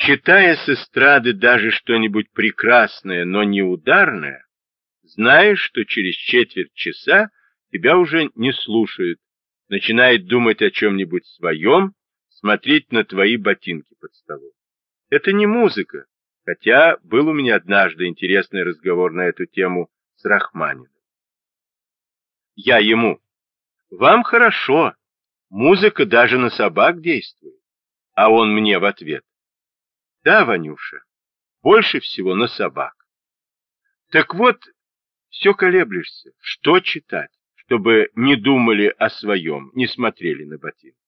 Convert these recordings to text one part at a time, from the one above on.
Читая с эстрады даже что-нибудь прекрасное, но не ударное, знаешь, что через четверть часа тебя уже не слушают, начинает думать о чем-нибудь своем, смотреть на твои ботинки под столом. Это не музыка, хотя был у меня однажды интересный разговор на эту тему с Рахманином. Я ему, вам хорошо, музыка даже на собак действует, а он мне в ответ, да, Ванюша, больше всего на собак. Так вот, все колеблешься, что читать, чтобы не думали о своем, не смотрели на ботинки.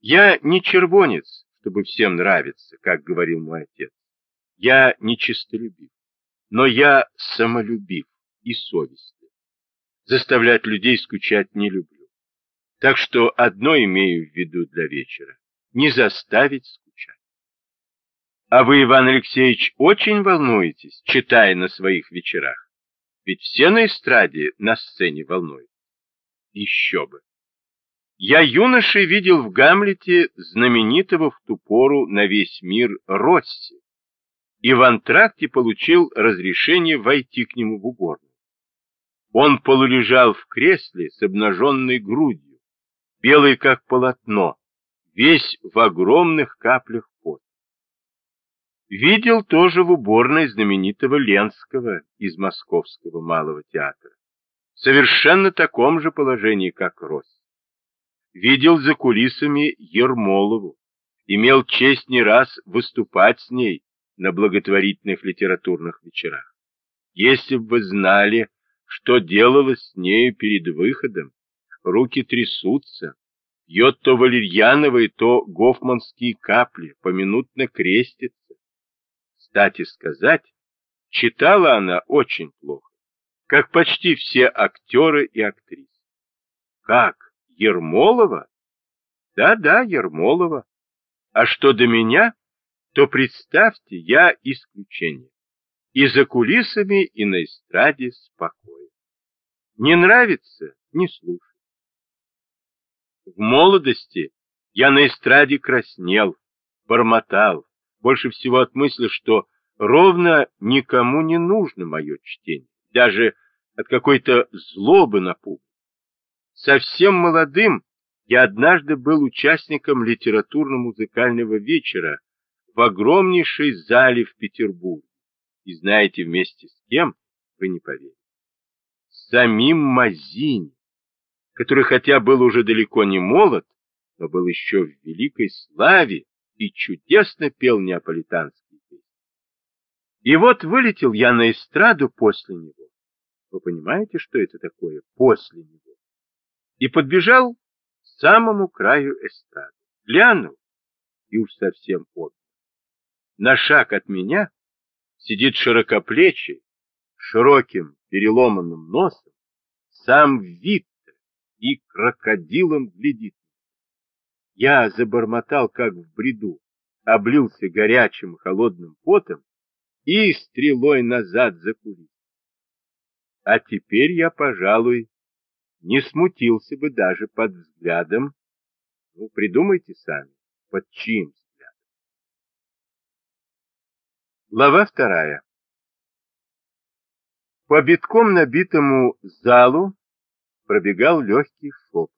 Я не червонец, чтобы всем нравиться, как говорил мой отец. Я не чистолюбив, но я самолюбив и совестлив. Заставлять людей скучать не люблю. Так что одно имею в виду для вечера — не заставить скучать. А вы, Иван Алексеевич, очень волнуетесь, читая на своих вечерах. Ведь все на эстраде, на сцене волнуют. Еще бы. Я юношей видел в Гамлете знаменитого в ту пору на весь мир Росси, и в антракте получил разрешение войти к нему в уборную. Он полулежал в кресле с обнаженной грудью, белый как полотно, весь в огромных каплях пота. Видел тоже в уборной знаменитого Ленского из Московского малого театра, в совершенно таком же положении, как Рось видел за кулисами Ермолову, имел честь не раз выступать с ней на благотворительных литературных вечерах. Если бы вы знали, что делалось с нею перед выходом, руки трясутся, пьет то валерьяновые, то гофманские капли, поминутно крестится. Кстати сказать, читала она очень плохо, как почти все актеры и актрисы. Как? Ермолова? Да-да, Ермолова. А что до меня, то представьте, я исключение. И за кулисами, и на эстраде спокойно. Не нравится — не слушай. В молодости я на эстраде краснел, бормотал, больше всего от мысли, что ровно никому не нужно мое чтение, даже от какой-то злобы на публику. Совсем молодым я однажды был участником литературно-музыкального вечера в огромнейшей зале в Петербурге. И знаете, вместе с кем, вы не поверите, с самим Мазини, который хотя был уже далеко не молод, но был еще в великой славе и чудесно пел неаполитанские песни. И вот вылетел я на эстраду после него. Вы понимаете, что это такое после него? и подбежал к самому краю эстрады. Глянул и уж совсем отдал. На шаг от меня сидит широкоплечий, широким переломанным носом, сам Виктор и крокодилом глядит. Я забормотал, как в бреду, облился горячим холодным потом и стрелой назад за кулис. А теперь я, пожалуй, не смутился бы даже под взглядом, ну, придумайте сами, под чьим взглядом. Глава вторая. По битком набитому залу пробегал легкий шепот.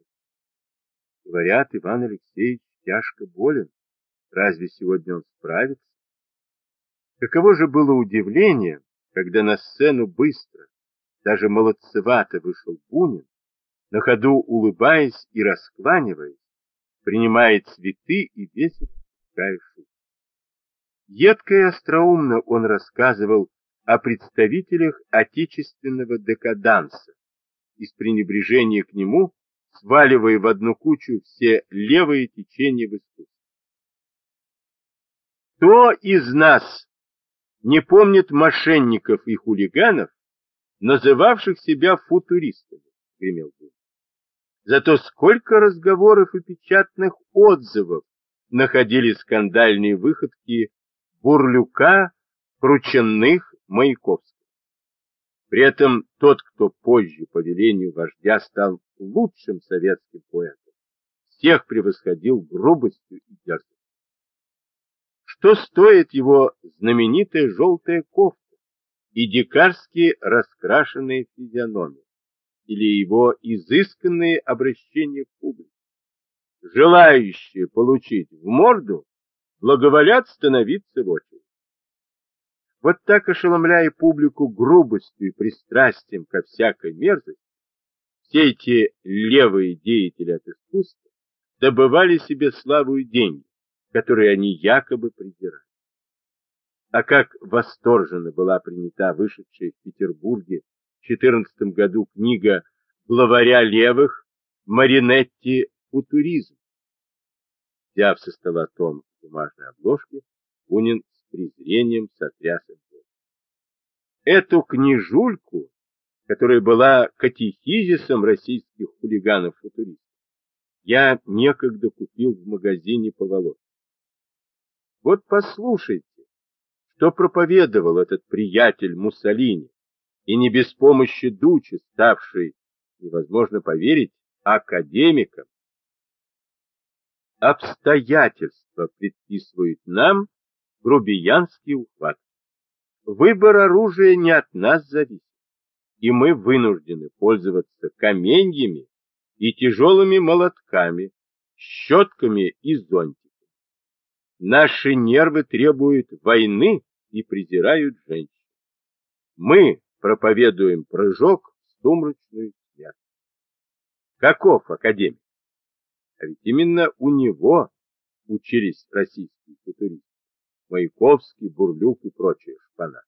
Говорят, Иван Алексеевич тяжко болен. Разве сегодня он справится? Каково же было удивление, когда на сцену быстро, даже молодцевато вышел Бунин, на ходу улыбаясь и раскланиваясь, принимает цветы и весело пускает шутки. Едко и остроумно он рассказывал о представителях отечественного декаданса, из пренебрежения к нему сваливая в одну кучу все левые течения в искусстве. Кто из нас не помнит мошенников и хулиганов, называвших себя футуристами, гремел Бунин. Зато сколько разговоров и печатных отзывов находили скандальные выходки Бурлюка, Крученных, Маяковского. При этом тот, кто позже по велению вождя стал лучшим советским поэтом, всех превосходил грубостью и дерзостью. Что стоит его знаменитая желтая кофта и дикарски раскрашенные физиономии, или его изысканные обращения к публике? Желающие получить в морду благоволят становиться в очередь. Вот так ошеломляя публику грубостью и пристрастием ко всякой мерзости, все эти левые деятели от искусства добывали себе славу и деньги, которые они якобы презирали. А как восторженно была принята вышедшая в Петербурге в 14 году книга главаря левых Маринетти «Футуризм». Взяв со стола том бумажной обложки, Бунин с презрением сотряс Эту книжульку которая была катехизисом российских хулиганов-футуристов, я некогда купил в магазине поволок. Вот послушайте, что проповедовал этот приятель Муссолини, и не без помощи Дучи, ставший, невозможно поверить, академиком. Обстоятельства предписывают нам грубиянские ухватки. Выбор оружия не от нас зависит и мы вынуждены пользоваться каменьями и тяжелыми молотками, щетками и зонтиками. Наши нервы требуют войны и презирают женщин. Мы проповедуем прыжок в сумрачную смерть. Каков академик? А ведь именно у него учились российские футуристы, Маяковский, Бурлюк и прочие pana